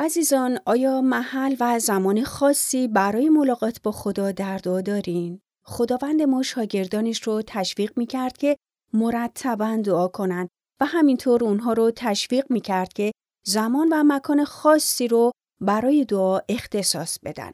عزیزان آیا محل و زمان خاصی برای ملاقات با خدا در دعا دارین؟ خداوند ما شاگردانش رو تشویق می کرد که مرتبا دعا کنند و همینطور اونها رو تشویق می کرد که زمان و مکان خاصی رو برای دعا اختصاص بدن.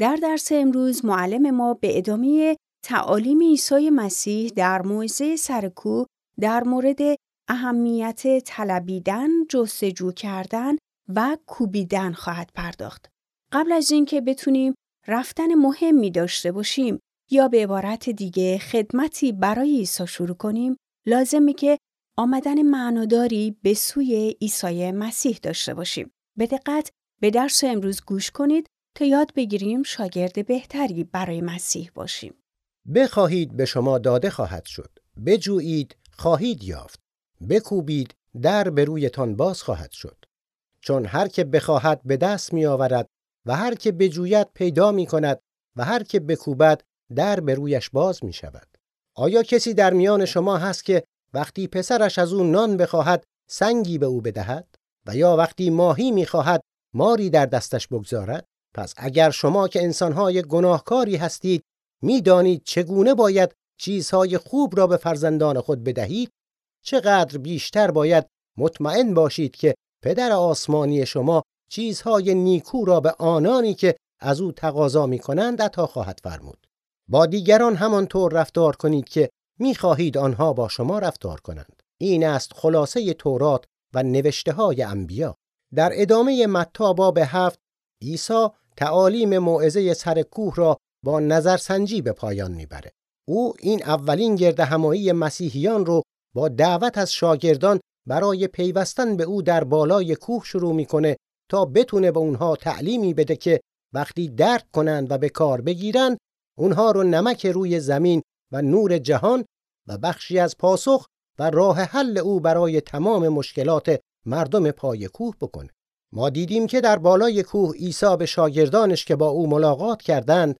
در درس امروز معلم ما به ادامه تعالیم عیسی مسیح در موعظه سرکو در مورد اهمیت طلبیدن، جستجو کردن و کوبیدن خواهد پرداخت. قبل از اینکه بتونیم رفتن مهمی داشته باشیم یا به عبارت دیگه خدمتی برای عیسی شروع کنیم، لازمه که آمدن معناداری به سوی عیسی مسیح داشته باشیم. به دقت به درس امروز گوش کنید تا یاد بگیریم شاگرد بهتری برای مسیح باشیم. بخواهید به شما داده خواهد شد. بجویید خواهید یافت. بکوبید در به رویتان باز خواهد شد. چون هر که بخواهد به دست می آورد و هر که بجوید پیدا می کند و هر که بکوبد در به رویش باز می شود. آیا کسی در میان شما هست که وقتی پسرش از او نان بخواهد سنگی به او بدهد و یا وقتی ماهی می‌خواهد ماری در دستش بگذارد پس اگر شما که انسانهای گناهکاری هستید می‌دانید چگونه باید چیزهای خوب را به فرزندان خود بدهید چقدر بیشتر باید مطمئن باشید که پدر آسمانی شما چیزهای نیکو را به آنانی که از او تقاضا می کنند عطا خواهد فرمود. با دیگران همانطور رفتار کنید که می‌خواهید آنها با شما رفتار کنند. این است خلاصه تورات و نوشته های انبیا. در ادامه متا باب هفت عیسی تعالیم موعظه سر کوه را با نظرسنجی به پایان می‌بره. او این اولین گرد همایی مسیحیان رو با دعوت از شاگردان برای پیوستن به او در بالای کوه شروع می‌کنه تا بتونه به اونها تعلیمی بده که وقتی درک کنند و به کار بگیرن اونها رو نمک روی زمین و نور جهان و بخشی از پاسخ و راه حل او برای تمام مشکلات مردم پای کوه بکنه. ما دیدیم که در بالای کوه عیسی به شاگردانش که با او ملاقات کردند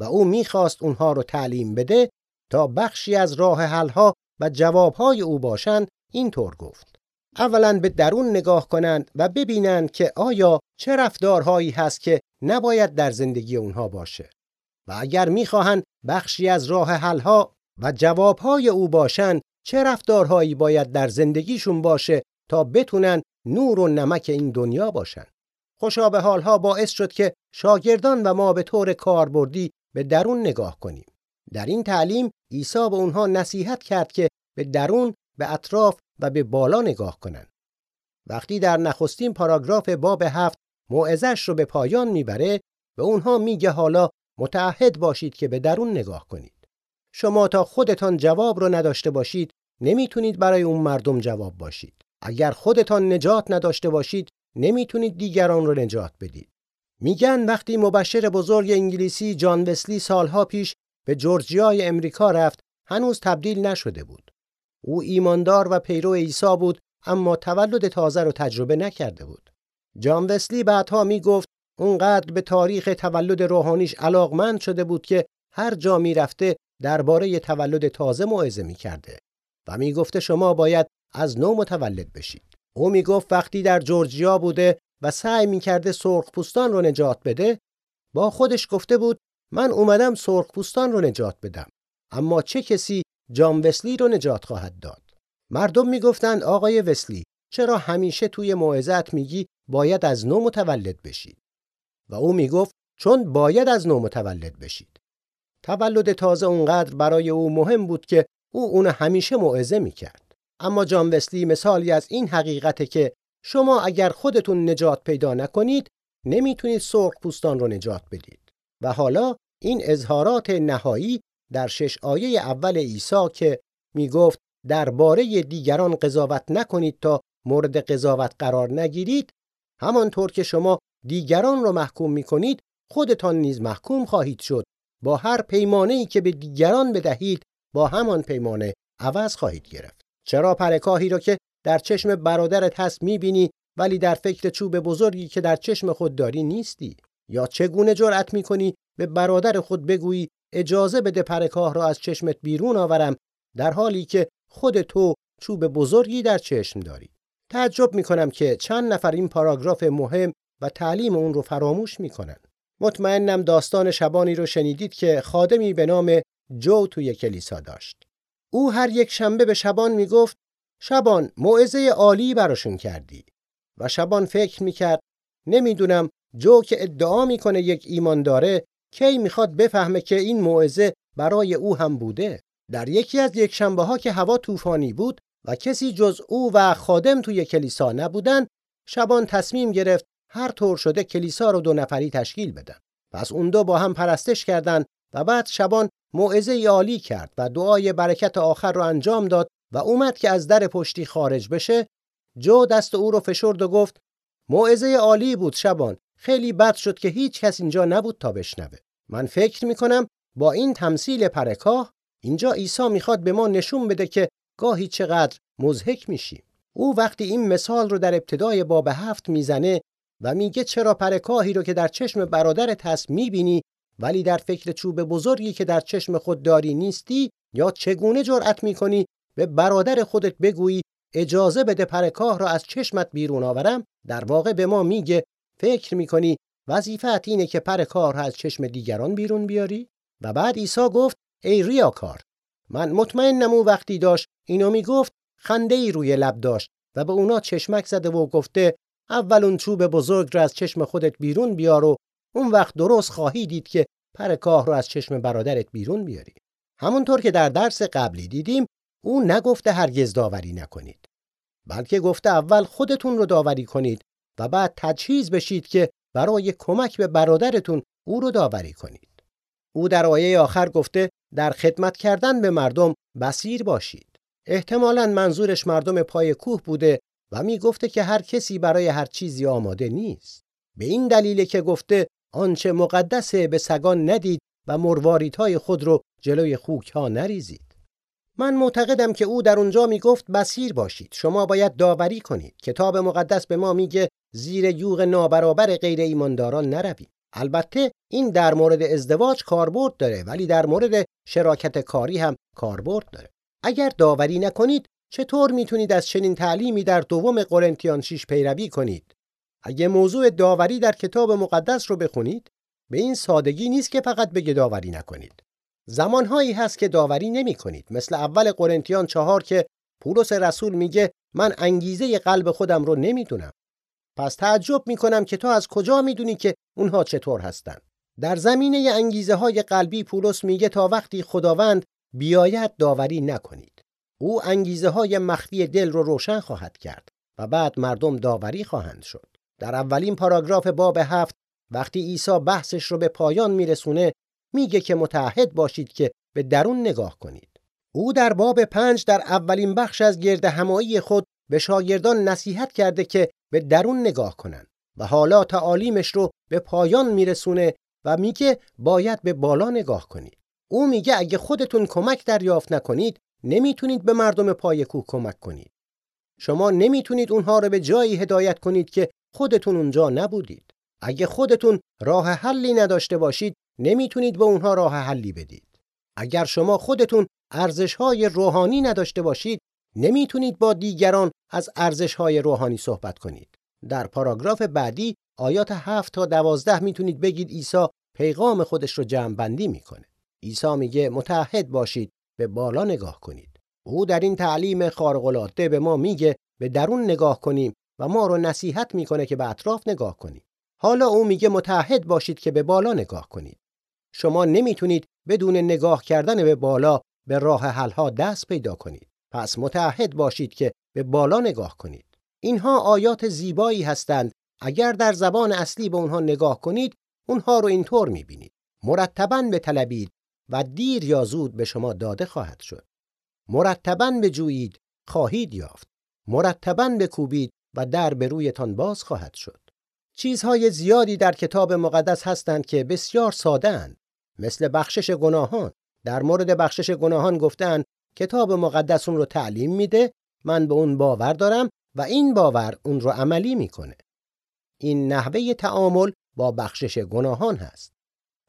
و او می‌خواست اونها رو تعلیم بده تا بخشی از راه حلها و جوابهای او باشند اینطور گفت. اولا به درون نگاه کنند و ببینند که آیا چه رفتارهایی هست که نباید در زندگی اونها باشه. و اگر می‌خواهند بخشی از راه حلها و جوابهای او باشن چه رفتارهایی باید در زندگیشون باشه تا بتونن نور و نمک این دنیا باشن. خوشا به حالها باعث شد که شاگردان و ما به طور کاربردی به درون نگاه کنیم. در این تعلیم عیسی به اونها نصیحت کرد که به درون، به اطراف و به بالا نگاه کنند. وقتی در نخستین پاراگراف باب هفت موعظش رو به پایان می‌بره به اونها میگه حالا متعهد باشید که به درون نگاه کنید. شما تا خودتان جواب رو نداشته باشید نمی‌تونید برای اون مردم جواب باشید. اگر خودتان نجات نداشته باشید نمی‌تونید دیگران رو نجات بدید. میگن وقتی مبشر بزرگ انگلیسی جان وسلی سالها پیش به جورجیای امریکا رفت هنوز تبدیل نشده بود. او ایماندار و پیرو عیسی بود اما تولد تازه رو تجربه نکرده بود. جان وسلی بعدها می‌گفت اونقدر به تاریخ تولد روحانیش علاقمند شده بود که هر جا می‌رفته درباره تولد تازه موعظه می‌کرده و می‌گفته شما باید از نو متولد بشید. او می‌گفت وقتی در جورجیا بوده و سعی می‌کرده سرخپوستان رو نجات بده با خودش گفته بود من اومدم سرخپوستان رو نجات بدم اما چه کسی جان وسلی رو نجات خواهد داد مردم می‌گفتند آقای وسلی چرا همیشه توی موعظت میگی باید از نو متولد بشید و او می‌گفت چون باید از نو متولد بشید تولد تازه اونقدر برای او مهم بود که او اون همیشه موعظه می‌کرد. اما جان وسلی مثالی از این حقیقته که شما اگر خودتون نجات پیدا نکنید نمی‌تونید سرخ پوستان رو نجات بدید. و حالا این اظهارات نهایی در شش آیه اول عیسی که می‌گفت درباره دیگران قضاوت نکنید تا مورد قضاوت قرار نگیرید همانطور که شما دیگران رو محکوم می‌کنید خودتان نیز محکوم خواهید شد. با هر پیمانه ای که به دیگران بدهید با همان پیمانه عوض خواهید گرفت. چرا پرکاهی را که در چشم برادرت هست می‌بینی ولی در فکر چوب بزرگی که در چشم خود داری نیستی؟ یا چگونه جرأت می‌کنی به برادر خود بگویی اجازه بده پرکاه را از چشمت بیرون آورم در حالی که خود تو چوب بزرگی در چشم داری تعجب می‌کنم که چند نفر این پاراگراف مهم و تعلیم اون رو فراموش می‌کنن. مطمئنم داستان شبانی رو شنیدید که خادمی به نام جو توی کلیسا داشت. او هر یک شنبه به شبان می‌گفت شبان موعظه عالی براشون کردی و شبان فکر می‌کرد نمی‌دونم جو که ادعا می‌کنه یک ایمان داره کی می‌خواد بفهمه که این موعظه برای او هم بوده؟ در یکی از یک شنبه ها که هوا طوفانی بود و کسی جز او و خادم توی کلیسا نبودن شبان تصمیم گرفت هر طور شده کلیسا رو دو نفری تشکیل بدن. پس اون دو با هم پرستش کردند و بعد شبان موعظه عالی کرد و دعای برکت آخر رو انجام داد و اومد که از در پشتی خارج بشه. جو دست او رو فشرد و گفت موعظه عالی بود شبان. خیلی بد شد که هیچ کس اینجا نبود تا بشنوه. من فکر می‌کنم با این تمثیل پرکاه اینجا عیسی می‌خواد به ما نشون بده که گاهی چقدر مزهک میشیم. او وقتی این مثال رو در ابتدای باب هفت می‌زنه و میگه چرا پرکاهی رو که در چشم برادرت هست می‌بینی ولی در فکر چوب بزرگی که در چشم خود داری نیستی یا چگونه جرأت می‌کنی به برادر خودت بگویی اجازه بده پرکاه را از چشمت بیرون آورم؟ در واقع به ما میگه فکر می‌کنی وظیفت اینه که پرکاه را از چشم دیگران بیرون بیاری؟ و بعد عیسی گفت ای ریاکار من مطمئنم او وقتی داشت اینو می‌گفت خنده ای روی لب داشت و به اونا چشمک زده و گفته اول اون چوب بزرگ رو از چشم خودت بیرون بیار و اون وقت درست خواهی دید که پر کاه رو از چشم برادرت بیرون بیاری. همونطور که در درس قبلی دیدیم او نگفته هرگز داوری نکنید بلکه گفته اول خودتون رو داوری کنید و بعد تجهیز بشید که برای کمک به برادرتون او رو داوری کنید. او در آیه آخر گفته در خدمت کردن به مردم بسیر باشید. احتمالا منظورش مردم پای کوه بوده و می گفته که هر کسی برای هر چیزی آماده نیست. به این دلیل که گفته آنچه مقدسه به سگان ندید و مرواریدهای خود رو جلوی خوک ها نریزید. من معتقدم که او در اونجا می گفت بسیر باشید. شما باید داوری کنید. کتاب مقدس به ما میگه زیر یوغ نابرابر غیر ایمانداران نروید البته این در مورد ازدواج کاربرد داره ولی در مورد شراکت کاری هم کاربرد داره. اگر داوری نکنید چطور می‌تونید از چنین تعلیمی در دوم قرنتیان 6 پیروی کنید؟ اگه موضوع داوری در کتاب مقدس رو بخونید به این سادگی نیست که فقط بگه داوری نکنید. زمانهایی هست که داوری نمی کنید مثل اول قرنتیان چهار که پولس رسول میگه من انگیزه قلب خودم رو نمی‌دونم. پس تعجب می‌کنم که تو از کجا می‌دونی که اونها چطور هستند در زمینه انگیزه های قلبی پولس میگه تا وقتی خداوند بیاید داوری نکنید. او انگیزه های مخفی دل رو روشن خواهد کرد و بعد مردم داوری خواهند شد. در اولین پاراگراف باب هفت وقتی عیسی بحثش رو به پایان میرسونه میگه که متعهد باشید که به درون نگاه کنید. او در باب پنج در اولین بخش از گرد همایی خود به شاگردان نصیحت کرده که به درون نگاه کنند و حالا تعالیمش رو به پایان میرسونه و میگه باید به بالا نگاه کنید. او میگه اگه خودتون کمک دریافت نکنید نمی‌تونید به مردم پای کوه کمک کنید. شما نمی‌تونید اونها رو به جایی هدایت کنید که خودتون اونجا نبودید. اگه خودتون راه حلی نداشته باشید نمی‌تونید به اونها راه حلی بدید. اگر شما خودتون ارزش‌های روحانی نداشته باشید نمی‌تونید با دیگران از ارزش‌های روحانی صحبت کنید. در پاراگراف بعدی آیات 7 تا 12 می‌تونید بگید عیسی پیغام خودش رو جمع بندی می‌کنه. عیسی میگه متحد باشید به بالا نگاه کنید. او در این تعلیم خارق به ما میگه به درون نگاه کنیم و ما رو نصیحت می‌کنه که به اطراف نگاه کنیم. حالا او میگه متحد باشید که به بالا نگاه کنید. شما نمی‌تونید بدون نگاه کردن به بالا به راه حلها دست پیدا کنید. پس متعهد باشید که به بالا نگاه کنید. اینها آیات زیبایی هستند. اگر در زبان اصلی به اونها نگاه کنید، اونها رو اینطور می‌بینید. مرتباً به طلبید و دیر یا زود به شما داده خواهد شد. مرتباً بجویید خواهید یافت. مرتباً بکوبید و در به رویتان باز خواهد شد. چیزهای زیادی در کتاب مقدس هستند که بسیار ساده مثل بخشش گناهان. در مورد بخشش گناهان گفتند کتاب مقدس اون رو تعلیم میده من به اون باور دارم و این باور اون رو عملی می‌کنه. این نحوه تعامل با بخشش گناهان هست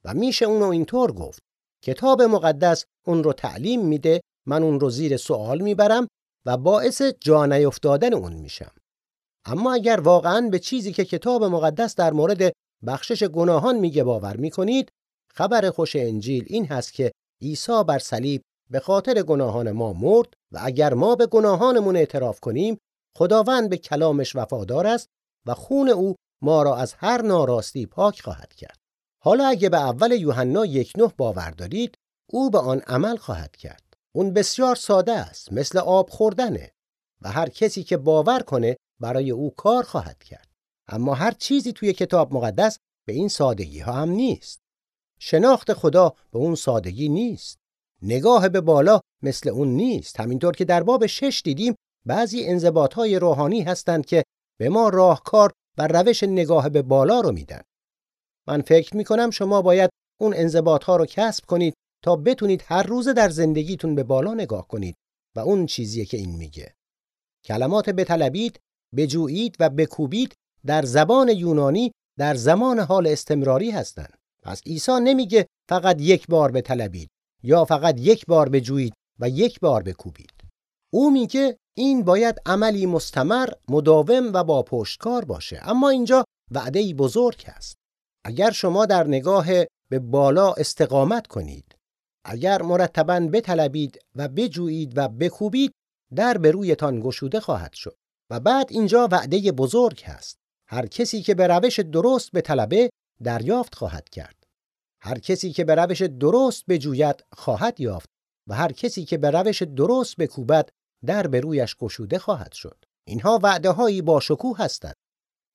و میشه اونو اینطور گفت. کتاب مقدس اون رو تعلیم میده من اون رو زیر سوال می‌برم و باعث جا نیفتادن اون میشم. اما اگر واقعا به چیزی که کتاب مقدس در مورد بخشش گناهان میگه باور می‌کنید خبر خوش انجیل این هست که عیسی بر صلیب به خاطر گناهان ما مرد و اگر ما به گناهانمون اعتراف کنیم خداوند به کلامش وفادار است و خون او ما را از هر ناراستی پاک خواهد کرد. حالا اگه به اول یوحنا یک نه باور دارید او به آن عمل خواهد کرد. اون بسیار ساده است مثل آب خوردنه و هر کسی که باور کنه برای او کار خواهد کرد. اما هر چیزی توی کتاب مقدس به این سادگی ها هم نیست. شناخت خدا به اون سادگی نیست. نگاه به بالا مثل اون نیست. همینطور که در باب شش دیدیم بعضی انضباط های روحانی هستند که به ما راهکار و روش نگاه به بالا رو میدن. من فکر می کنم شما باید اون انضباط ها رو کسب کنید تا بتونید هر روز در زندگیتون به بالا نگاه کنید و اون چیزیه که این میگه. کلمات بطلبید بجویید و بکوبید در زبان یونانی در زمان حال استمراری هستند. پس عیسی نمیگه فقط یک بار بطلبید. یا فقط یک بار بجویید و یک بار بکوبید. او میگه این باید عملی مستمر مداوم و با پشتکار باشه. اما اینجا وعده بزرگ است اگر شما در نگاه به بالا استقامت کنید اگر مرتبا بطلبید و بجویید و بکوبید در به رویتان گشوده خواهد شد. و بعد اینجا وعده بزرگ هست. هر کسی که به روش درست به طلبه دریافت خواهد کرد. هر کسی که به روش درست بجوید خواهد یافت و هر کسی که به روش درست بکوبد در به رویش گشوده خواهد شد. اینها وعده هایی با شکوه هستند.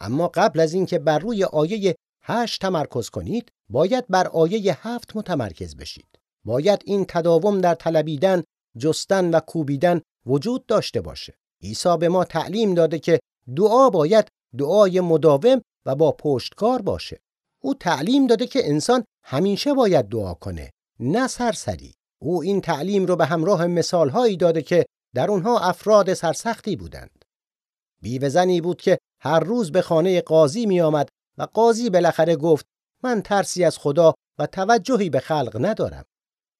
اما قبل از اینکه بر روی آیه هشت تمرکز کنید باید بر آیه هفت متمرکز بشید. باید این تداوم در طلبیدن جستن و کوبیدن وجود داشته باشه. عیسی به ما تعلیم داده که دعا باید دعای مداوم و با پشتکار باشه. او تعلیم داده که انسان همیشه باید دعا کنه نه سرسری. او این تعلیم رو به همراه مثالهایی داده که در اونها افراد سرسختی بودند. بیوه بود که هر روز به خانه قاضی می آمد و قاضی بالاخره گفت من ترسی از خدا و توجهی به خلق ندارم.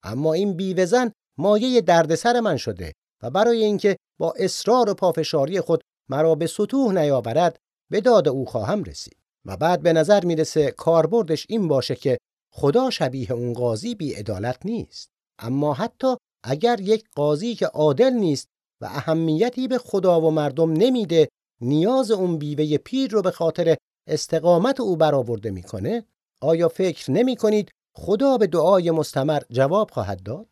اما این بیوه مایه دردسر من شده و برای اینکه با اصرار و پافشاری خود مرا به سطوح نیاورد به داد او خواهم رسید. و بعد به نظر می‌رسه کاربردش این باشه که خدا شبیه اون قاضی بی عدالت نیست. اما حتی اگر یک قاضی که عادل نیست و اهمیتی به خدا و مردم نمیده نیاز اون بیوه پیر رو به خاطر استقامت او برآورده می‌کنه آیا فکر نمی کنید خدا به دعای مستمر جواب خواهد داد؟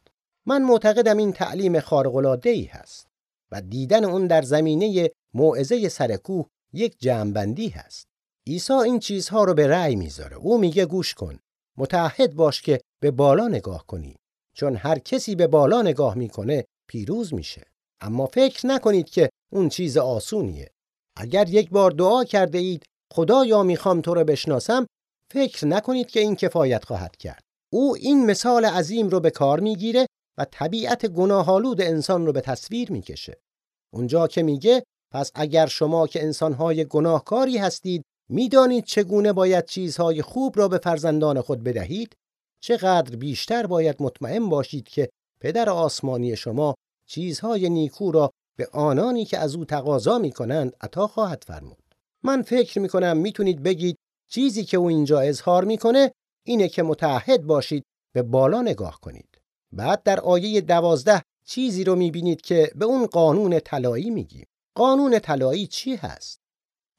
من معتقدم این تعلیم خارق ای هست و دیدن اون در زمینه موعظه سرکوه یک جمعبندی هست. عیسی این چیزها رو به رأی می‌ذاره. او میگه گوش کن. متعهد باش که به بالا نگاه کنی. چون هر کسی به بالا نگاه می‌کنه پیروز میشه. اما فکر نکنید که اون چیز آسونیه. اگر یک بار دعا کرده اید خدایا می‌خوام تو رو بشناسم فکر نکنید که این کفایت خواهد کرد. او این مثال عظیم رو به کار می‌گیره و طبیعت گناهالود انسان رو به تصویر می‌کشه. اونجا که میگه پس اگر شما که انسانهای گناهکاری هستید می‌دانید چگونه باید چیزهای خوب را به فرزندان خود بدهید چقدر بیشتر باید مطمئن باشید که پدر آسمانی شما چیزهای نیکو را به آنانی که از او تقاضا می کنند عطا خواهد فرمود. من فکر می کنم می‌تونید بگید چیزی که او اینجا اظهار می‌کنه اینه که متعهد باشید به بالا نگاه کنید. بعد در آیه دوازده چیزی رو می‌بینید که به اون قانون طلایی میگیم. قانون طلایی چی هست؟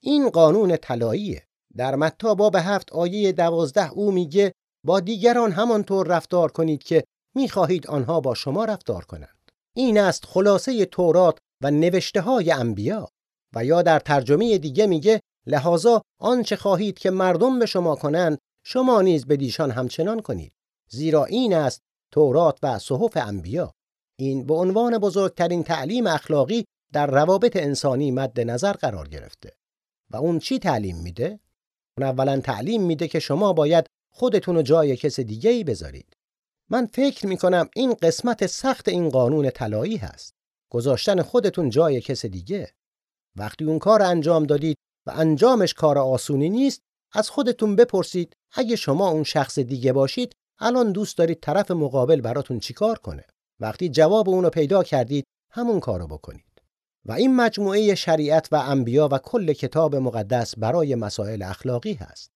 این قانون طلاییه. در متی باب هفت آیه دوازده او میگه با دیگران همانطور رفتار کنید که می‌خواهید آنها با شما رفتار کنند. این است خلاصه تورات و نوشته های انبیا و یا در ترجمه دیگه میگه لحاظا آنچه خواهید که مردم به شما کنند شما نیز به دیشان همچنان کنید زیرا این است تورات و صحف انبیا این به عنوان بزرگترین تعلیم اخلاقی در روابط انسانی مد نظر قرار گرفته و اون چی تعلیم میده؟ اون اولا تعلیم میده که شما باید خودتون رو جای کس دیگه ای بذارید. من فکر می‌کنم این قسمت سخت این قانون طلایی هست. گذاشتن خودتون جای کس دیگه. وقتی اون کار انجام دادید و انجامش کار آسونی نیست از خودتون بپرسید اگه شما اون شخص دیگه باشید الان دوست دارید طرف مقابل براتون چیکار کنه؟ وقتی جواب اونو پیدا کردید همون کارو بکنید. و این مجموعه شریعت و انبیا و کل کتاب مقدس برای مسائل اخلاقی هست.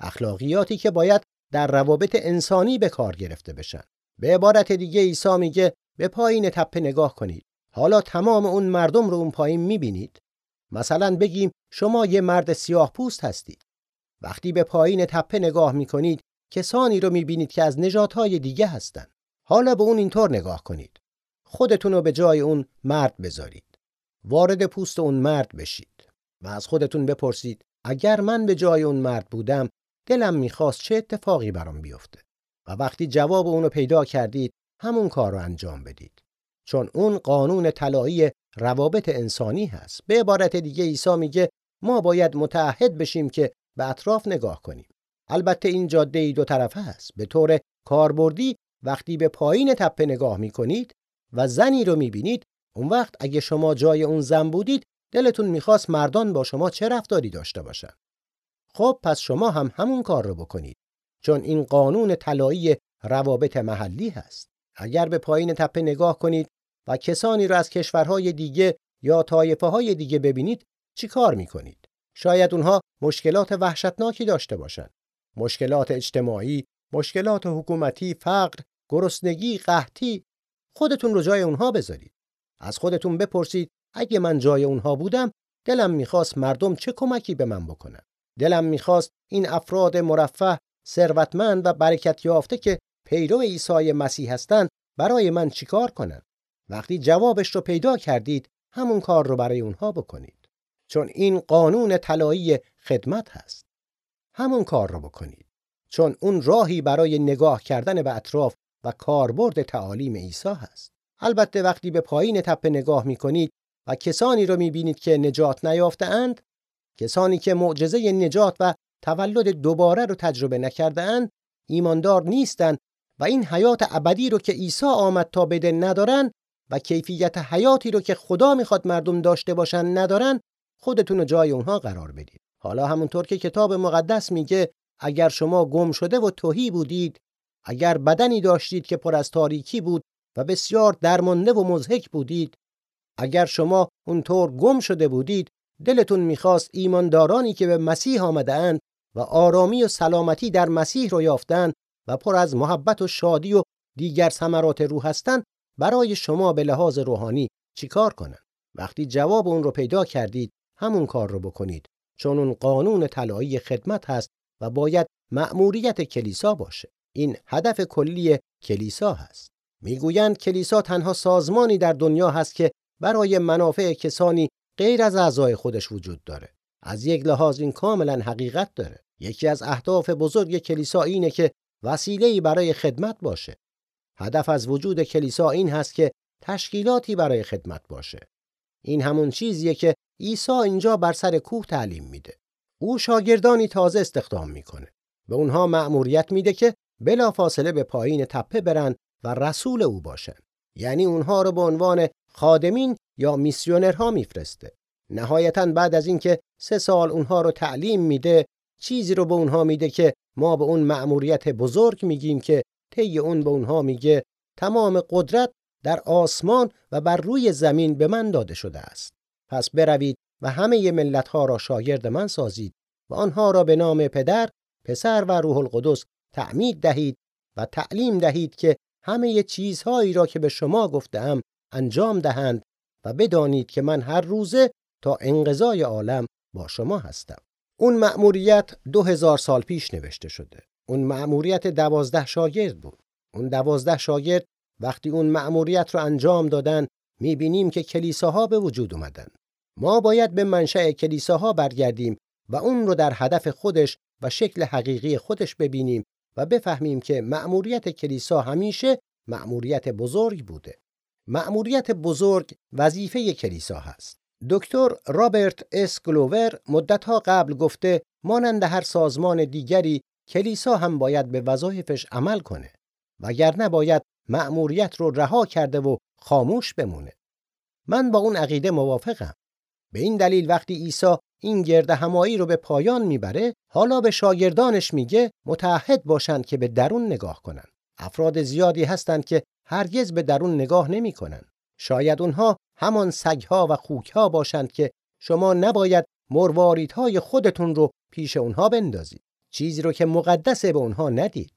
اخلاقیاتی که باید در روابط انسانی به کار گرفته بشن. به عبارت دیگه عیسی میگه به پایین تپه نگاه کنید. حالا تمام اون مردم رو اون پایین می‌بینید. مثلا بگیم شما یه مرد سیاه پوست هستید. وقتی به پایین تپه نگاه می‌کنید کسانی رو می‌بینید که از نژادهای دیگه هستن. حالا به اون اینطور نگاه کنید. خودتون رو به جای اون مرد بذارید. وارد پوست اون مرد بشید و از خودتون بپرسید اگر من به جای اون مرد بودم دلم می‌خواست چه اتفاقی برام بیفته؟ و وقتی جواب اونو پیدا کردید همون کار رو انجام بدید. چون اون قانون طلایی روابط انسانی هست. به عبارت دیگه عیسی میگه ما باید متعهد بشیم که به اطراف نگاه کنیم. البته این جاده ای دو طرفه است به طور کاربردی وقتی به پایین تپه نگاه می‌کنید و زنی رو می‌بینید اون وقت اگه شما جای اون زن بودید دلتون می‌خواست مردان با شما چه رفتاری داشته باشن؟ خب پس شما هم همون کار رو بکنید چون این قانون طلایی روابط محلی هست. اگر به پایین تپه نگاه کنید و کسانی را از کشورهای دیگه یا طایفه های دیگه ببینید چی کار می‌کنید؟ شاید اونها مشکلات وحشتناکی داشته باشند مشکلات اجتماعی مشکلات حکومتی فقر گرسنگی قحطی. خودتون رو جای اونها بذارید. از خودتون بپرسید اگه من جای اونها بودم دلم می‌خواست مردم چه کمکی به من بکنن؟ دلم می‌خواست این افراد مرفه ثروتمند و برکت یافته که پیرو عیسی مسیح هستند برای من چیکار کنن؟ وقتی جوابش رو پیدا کردید همون کار رو برای اونها بکنید. چون این قانون طلایی خدمت هست. همون کار رو بکنید. چون اون راهی برای نگاه کردن به اطراف و کاربرد تعالیم عیسی هست. البته وقتی به پایین تپه نگاه می کنید و کسانی رو می بینید که نجات نیافته اند کسانی که معجزه نجات و تولد دوباره رو تجربه نکرده اند ایماندار نیستند و این حیات ابدی رو که عیسی آمد تا بده ندارن و کیفیت حیاتی رو که خدا می‌خواد مردم داشته باشن ندارن خودتون رو جای اونها قرار بدید. حالا همونطور که کتاب مقدس میگه اگر شما گم شده و توهی بودید اگر بدنی داشتید که پر از تاریکی بود و بسیار درمانده و مزهک بودید. اگر شما اونطور گم شده بودید دلتون می‌خواست ایماندارانی که به مسیح آمدهاند و آرامی و سلامتی در مسیح رو یافتند و پر از محبت و شادی و دیگر ثمرات روح هستند برای شما به لحاظ روحانی چیکار کنند وقتی جواب اون رو پیدا کردید همون کار رو بکنید چون اون قانون طلایی خدمت هست و باید مأموریت کلیسا باشه. این هدف کلی کلیسا هست. می‌گویند کلیسا تنها سازمانی در دنیا هست که برای منافع کسانی غیر از اعضای خودش وجود داره. از یک لحاظ این کاملا حقیقت داره. یکی از اهداف بزرگ کلیسا اینه که وسیله‌ای برای خدمت باشه. هدف از وجود کلیسا این هست که تشکیلاتی برای خدمت باشه. این همون چیزیه که عیسی اینجا بر سر کوه تعلیم میده. او شاگردانی تازه استخدام می‌کنه. به اونها مأموریت میده که بلافاصله به پایین تپه برن و رسول او باشند یعنی اونها رو به عنوان خادمین یا میسیونرها میفرسته. نهایتا بعد از اینکه سه سال اونها رو تعلیم میده چیزی رو به اونها میده که ما به اون مأموریت بزرگ میگیم که طی اون به اونها میگه تمام قدرت در آسمان و بر روی زمین به من داده شده است. پس بروید و همه ملت ها را شاگرد من سازید و آنها را به نام پدر پسر و روح القدس تعمید دهید و تعلیم دهید که همه چیزهایی را که به شما گفتم انجام دهند و بدانید که من هر روزه تا انقضای عالم با شما هستم. اون مأموریت دو هزار سال پیش نوشته شده. اون مأموریت دوازده شاگرد بود. اون دوازده شاگرد وقتی اون مأموریت رو انجام دادن می‌بینیم که کلیساها به وجود اومدن. ما باید به منشأ کلیساها برگردیم و اون رو در هدف خودش و شکل حقیقی خودش ببینیم و بفهمیم که مأموریت کلیسا همیشه مأموریت بزرگ بوده. مأموریت بزرگ وظیفه کلیسا هست. دکتر رابرت اس گلوور مدتها قبل گفته مانند هر سازمان دیگری کلیسا هم باید به وظایفش عمل کنه وگرنه باید مأموریت رو رها کرده و خاموش بمونه. من با اون عقیده موافقم. به این دلیل وقتی عیسی این گرد همایی رو به پایان می‌بره حالا به شاگردانش میگه متعهد باشند که به درون نگاه کنند افراد زیادی هستند که هرگز به درون نگاه نمی‌کنن شاید اونها همان سگها و خوکها باشند که شما نباید مرواریدهای خودتون رو پیش اونها بندازید. چیزی رو که مقدسه به اونها ندید.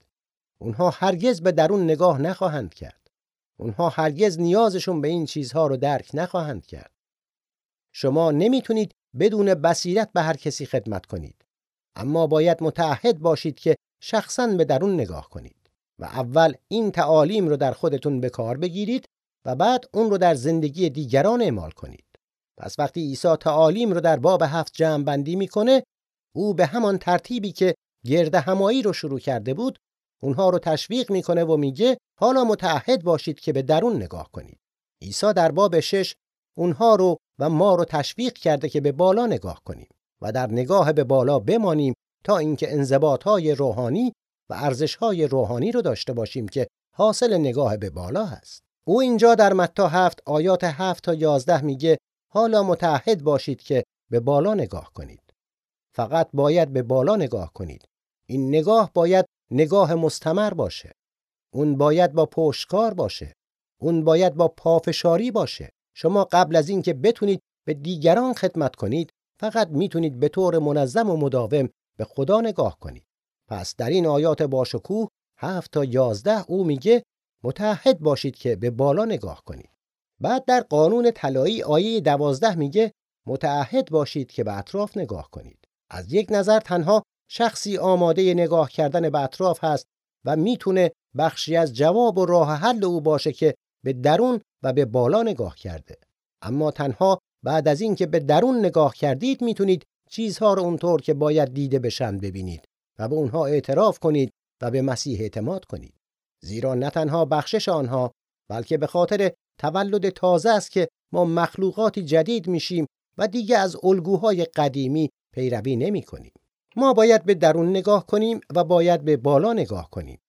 اونها هرگز به درون نگاه نخواهند کرد. اونها هرگز نیازشون به این چیزها رو درک نخواهند کرد. شما نمی‌تونید بدون بصیرت به هر کسی خدمت کنید. اما باید متعهد باشید که شخصا به درون نگاه کنید و اول این تعالیم رو در خودتون به کار بگیرید و بعد اون رو در زندگی دیگران اعمال کنید. پس وقتی عیسی تعالیم رو در باب هفت جمع بندی می‌کنه او به همان ترتیبی که گرد همایی رو شروع کرده بود اونها رو تشویق می‌کنه و میگه حالا متعهد باشید که به درون نگاه کنید. عیسی در باب شش اونها رو و ما رو تشویق کرده که به بالا نگاه کنیم و در نگاه به بالا بمانیم تا اینکه انضباطهای روحانی و ارزشهای روحانی رو داشته باشیم که حاصل نگاه به بالا هست. او اینجا در متا هفت آیات هفت تا یازده میگه حالا متعهد باشید که به بالا نگاه کنید. فقط باید به بالا نگاه کنید. این نگاه باید نگاه مستمر باشه. اون باید با پشتکار باشه. اون باید با پافشاری باشه. شما قبل از اینکه بتونید به دیگران خدمت کنید فقط می‌تونید به طور منظم و مداوم به خدا نگاه کنید. پس در این آیات باشکوه هفت تا یازده او میگه متحد باشید که به بالا نگاه کنید. بعد در قانون طلایی آیه دوازده میگه متعهد باشید که به اطراف نگاه کنید. از یک نظر تنها شخصی آماده نگاه کردن به اطراف هست و می‌تونه بخشی از جواب و راه حل او باشه که به درون و به بالا نگاه کرده. اما تنها بعد از اینکه به درون نگاه کردید می‌تونید چیزها رو اونطور که باید دیده بشن ببینید و به اونها اعتراف کنید و به مسیح اعتماد کنید. زیرا نه تنها بخشش آنها بلکه به خاطر تولد تازه است که ما مخلوقاتی جدید میشیم و دیگه از الگوهای قدیمی پیروی نمی کنیم. ما باید به درون نگاه کنیم و باید به بالا نگاه کنیم.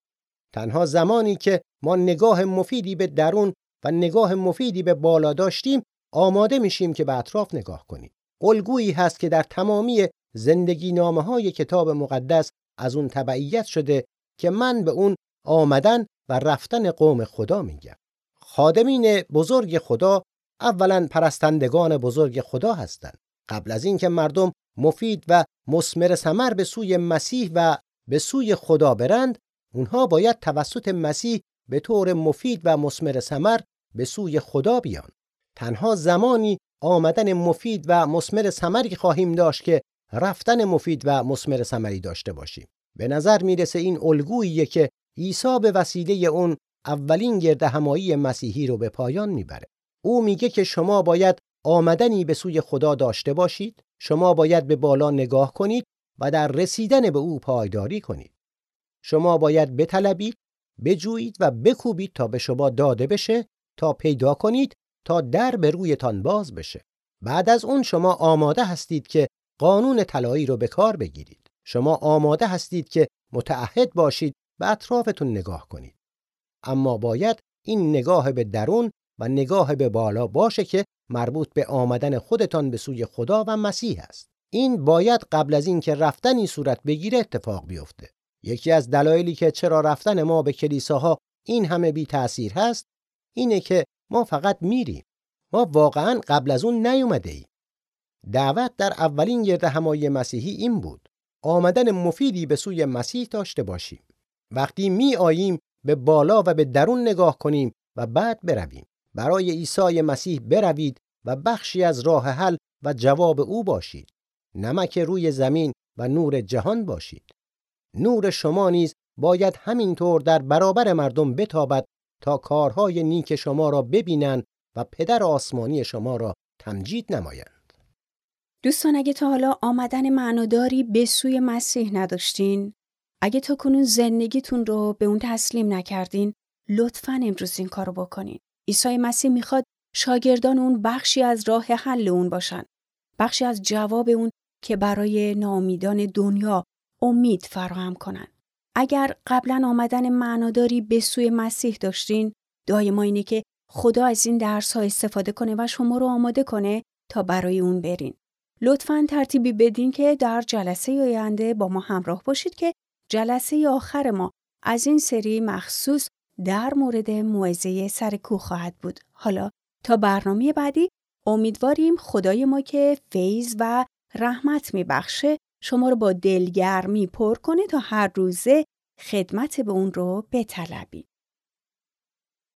تنها زمانی که ما نگاه مفیدی به درون و نگاه مفیدی به بالا داشتیم آماده میشیم که به اطراف نگاه کنیم. الگویی هست که در تمامی زندگی نامه های کتاب مقدس از اون تبعیت شده که من به اون آمدن و رفتن قوم خدا میگم. خادمین بزرگ خدا اولا پرستندگان بزرگ خدا هستند. قبل از اینکه مردم مفید و مسمر ثمر به سوی مسیح و به سوی خدا برند اونها باید توسط مسیح به طور مفید و مسمر ثمر به سوی خدا بیان. تنها زمانی آمدن مفید و مسمر ثمری خواهیم داشت که رفتن مفید و مسمر ثمری داشته باشیم. به نظر می‌رسه این الگوییه که عیسی به وسیله اون اولین گرد همایی مسیحی رو به پایان می‌بره. او میگه که شما باید آمدنی به سوی خدا داشته باشید شما باید به بالا نگاه کنید و در رسیدن به او پایداری کنید. شما باید بطلبید بجویید و بکوبید تا به شما داده بشه تا پیدا کنید تا در به رویتان باز بشه بعد از اون شما آماده هستید که قانون طلایی رو به کار بگیرید شما آماده هستید که متعهد باشید به اطرافتون نگاه کنید اما باید این نگاه به درون و نگاه به بالا باشه که مربوط به آمدن خودتان به سوی خدا و مسیح است. این باید قبل از اینکه رفتنی صورت بگیره اتفاق بیفته. یکی از دلایلی که چرا رفتن ما به کلیساها این همه بی تأثیر هست اینه که ما فقط میریم. ما واقعا قبل از اون نیومده ایم. دعوت در اولین گرد همایی مسیحی این بود. آمدن مفیدی به سوی مسیح داشته باشیم. وقتی می آییم به بالا و به درون نگاه کنیم و بعد برویم. برای عیسی مسیح بروید و بخشی از راه حل و جواب او باشید. نمک روی زمین و نور جهان باشید. نور شما نیز باید همینطور در برابر مردم بتابد تا کارهای نیک شما را ببینند و پدر آسمانی شما را تمجید نمایند. دوستان اگه تا حالا آمدن معناداری به سوی مسیح نداشتین، اگه تا کنون زندگیتون رو به اون تسلیم نکردین، لطفا امروز این کارو بکنین. عیسی مسیح می‌خواد شاگردان اون بخشی از راه حل اون باشن. بخشی از جواب اون که برای نامیدان دنیا امید فراهم کنن. اگر قبلا آمدن معناداری به سوی مسیح داشتین، دعای ما اینه که خدا از این درس ها استفاده کنه و شما رو آماده کنه تا برای اون برین. لطفا ترتیبی بدین که در جلسه آینده با ما همراه باشید که جلسه آخر ما از این سری مخصوص در مورد موعظه سر کوه خواهد بود. حالا تا برنامه بعدی امیدواریم خدای ما که فیض و رحمت میبخشه شما رو با دلگرمی پر کنه تا هر روزه خدمت به اون رو بطلبید.